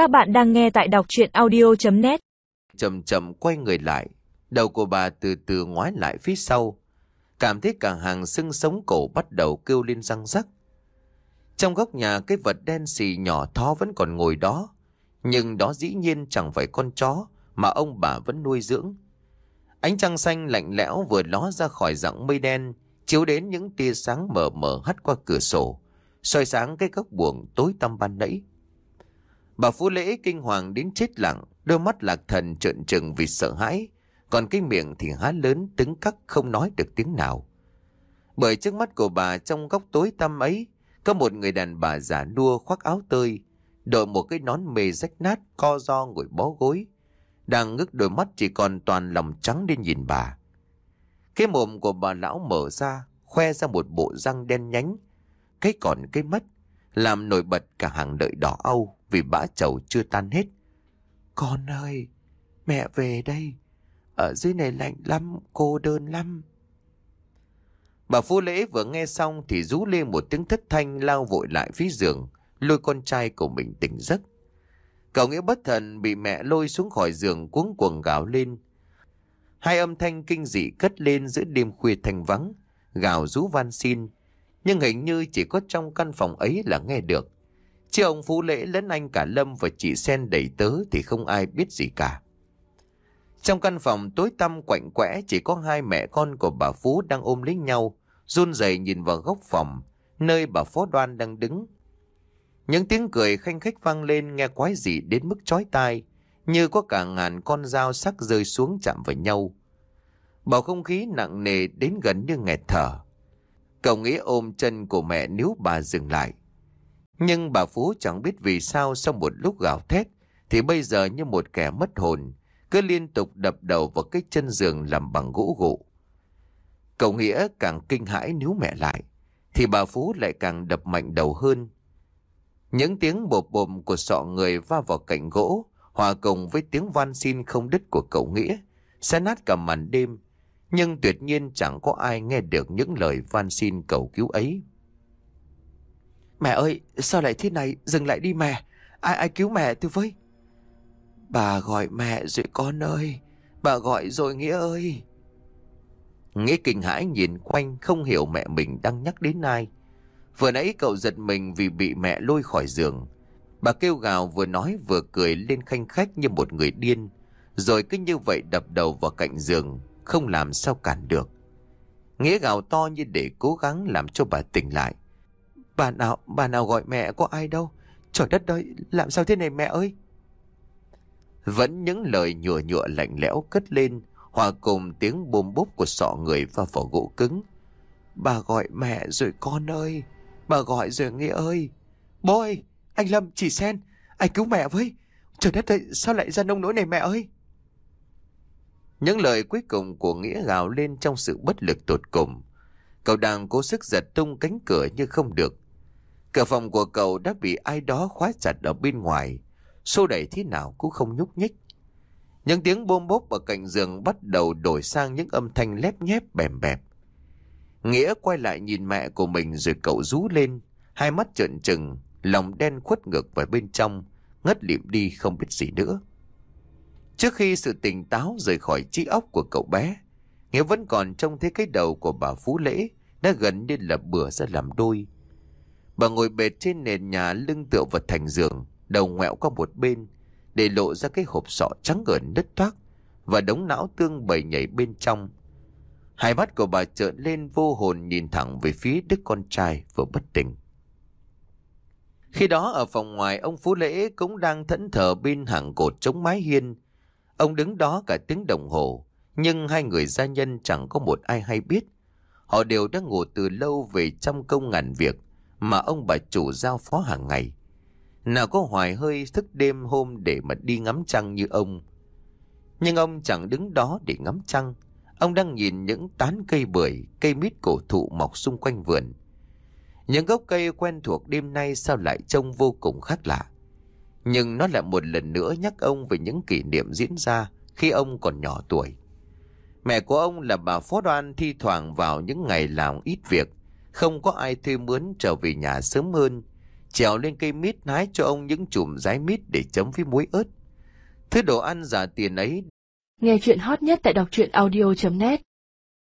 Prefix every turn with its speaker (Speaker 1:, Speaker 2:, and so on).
Speaker 1: Các bạn đang nghe tại đọc chuyện audio.net
Speaker 2: chậm chậm quay người lại. Đầu của bà từ từ ngoái lại phía sau. Cảm thấy cả hàng xương sống cổ bắt đầu kêu lên răng rắc. Trong góc nhà cái vật đen xì nhỏ thó vẫn còn ngồi đó. Nhưng đó dĩ nhiên chẳng phải con chó mà ông bà vẫn nuôi dưỡng. Ánh trăng xanh lạnh lẽo vừa ló ra khỏi dặng mây đen, chiếu đến những tia sáng mờ mờ hắt qua cửa sổ, soi sáng cái góc buồng tối tăm ban nãy. Bà Phú Lễ kinh hoàng đến chết lặng, đôi mắt lạc thần trợn trừng vì sợ hãi, còn cái miệng thì há lớn tứng cắc không nói được tiếng nào. Bởi trước mắt của bà trong góc tối tăm ấy, có một người đàn bà già nua khoác áo tơi, đội một cái nón mề rách nát co do ngồi bó gối, đang ngước đôi mắt chỉ còn toàn lòng trắng đến nhìn bà. Cái mồm của bà lão mở ra, khoe ra một bộ răng đen nhánh, cái còn cái mất, làm nổi bật cả hàng đợi đỏ âu vì bã chầu chưa tan hết. Con ơi, mẹ về đây, ở dưới này lạnh lắm, cô đơn lắm. Bà Phu Lễ vừa nghe xong thì rú lên một tiếng thất thanh lao vội lại phía giường, lôi con trai của mình tỉnh giấc. Cậu nghĩa bất thần bị mẹ lôi xuống khỏi giường cuống cuồng gào lên. Hai âm thanh kinh dị cất lên giữa đêm khuya thanh vắng, gào rú van xin. Nhưng hình như chỉ có trong căn phòng ấy là nghe được. Chứ ông Phú Lễ lẫn anh cả Lâm và chị Sen đẩy tớ thì không ai biết gì cả. Trong căn phòng tối tăm quạnh quẽ chỉ có hai mẹ con của bà Phú đang ôm lấy nhau, run rẩy nhìn vào góc phòng, nơi bà Phó Đoan đang đứng. Những tiếng cười khanh khách vang lên nghe quái dị đến mức chói tai, như có cả ngàn con dao sắc rơi xuống chạm vào nhau. Bầu không khí nặng nề đến gần như nghẹt thở. Cậu nghĩ ôm chân của mẹ nếu bà dừng lại. Nhưng bà Phú chẳng biết vì sao sau một lúc gào thét, thì bây giờ như một kẻ mất hồn, cứ liên tục đập đầu vào cái chân giường làm bằng gỗ gụ. Cậu Nghĩa càng kinh hãi nếu mẹ lại, thì bà Phú lại càng đập mạnh đầu hơn. Những tiếng bộp bộm của sọ người va vào cạnh gỗ, hòa cùng với tiếng van xin không đứt của cậu Nghĩa, sẽ nát cả màn đêm, nhưng tuyệt nhiên chẳng có ai nghe được những lời van xin cầu cứu ấy. Mẹ ơi, sao lại thế này? Dừng lại đi mẹ. Ai ai cứu mẹ tôi với? Bà gọi mẹ rồi con ơi. Bà gọi rồi Nghĩa ơi. Nghĩa kinh hãi nhìn quanh không hiểu mẹ mình đang nhắc đến ai. Vừa nãy cậu giật mình vì bị mẹ lôi khỏi giường. Bà kêu gào vừa nói vừa cười lên khanh khách như một người điên. Rồi cứ như vậy đập đầu vào cạnh giường, không làm sao cản được. Nghĩa gào to như để cố gắng làm cho bà tỉnh lại. Bà nào, bà nào gọi mẹ có ai đâu. Trời đất ơi, làm sao thế này mẹ ơi? Vẫn những lời nhựa nhựa lạnh lẽo cất lên, hòa cùng tiếng bùm búp của sọ người và vỏ gỗ cứng. Bà gọi mẹ rồi con ơi, bà gọi rồi Nghĩa ơi. Bố ơi, anh Lâm, chị Sen, anh cứu mẹ với. Trời đất ơi, sao lại ra nông nỗi này mẹ ơi? Những lời cuối cùng của Nghĩa gào lên trong sự bất lực tột cùng. Cậu đang cố sức giật tung cánh cửa nhưng không được. Cửa phòng của cậu đã bị ai đó khóa chặt ở bên ngoài. Xô đẩy thế nào cũng không nhúc nhích. Những tiếng bôm bốp ở cạnh giường bắt đầu đổi sang những âm thanh lép nhép bèm bẹp. Nghĩa quay lại nhìn mẹ của mình rồi cậu rú lên, hai mắt trợn trừng, lòng đen khuất ngược vào bên trong, ngất lịm đi không biết gì nữa. Trước khi sự tỉnh táo rời khỏi trí óc của cậu bé, Nghĩa vẫn còn trông thấy cái đầu của bà Phú Lễ đã gần như là bừa ra làm đôi. Bà ngồi bệt trên nền nhà lưng tựa vật thành giường, đầu ngoẹo qua một bên, để lộ ra cái hộp sọ trắng gần nứt toác và đống não tương bầy nhảy bên trong. Hai mắt của bà trợn lên vô hồn nhìn thẳng về phía đứa con trai vừa bất tỉnh. Khi đó ở phòng ngoài ông Phú Lễ cũng đang thẫn thờ bên hàng cột chống mái hiên. Ông đứng đó cả tiếng đồng hồ, nhưng hai người gia nhân chẳng có một ai hay biết. Họ đều đã ngủ từ lâu về trăm công ngàn việc mà ông bà chủ giao phó hàng ngày. Nào có hoài hơi thức đêm hôm để mà đi ngắm trăng như ông. Nhưng ông chẳng đứng đó để ngắm trăng. Ông đang nhìn những tán cây bưởi, cây mít cổ thụ mọc xung quanh vườn. Những gốc cây quen thuộc đêm nay sao lại trông vô cùng khác lạ. Nhưng nó lại một lần nữa nhắc ông về những kỷ niệm diễn ra khi ông còn nhỏ tuổi. Mẹ của ông là bà Phó Đoan thi thoảng vào những ngày làm ít việc, không có ai thuê mướn trở về nhà sớm hơn, trèo lên cây mít hái cho ông những chùm rái mít để chấm với muối ớt. Thứ đồ ăn giả tiền ấy
Speaker 3: Nghe chuyện hot nhất tại đọc truyện audio.net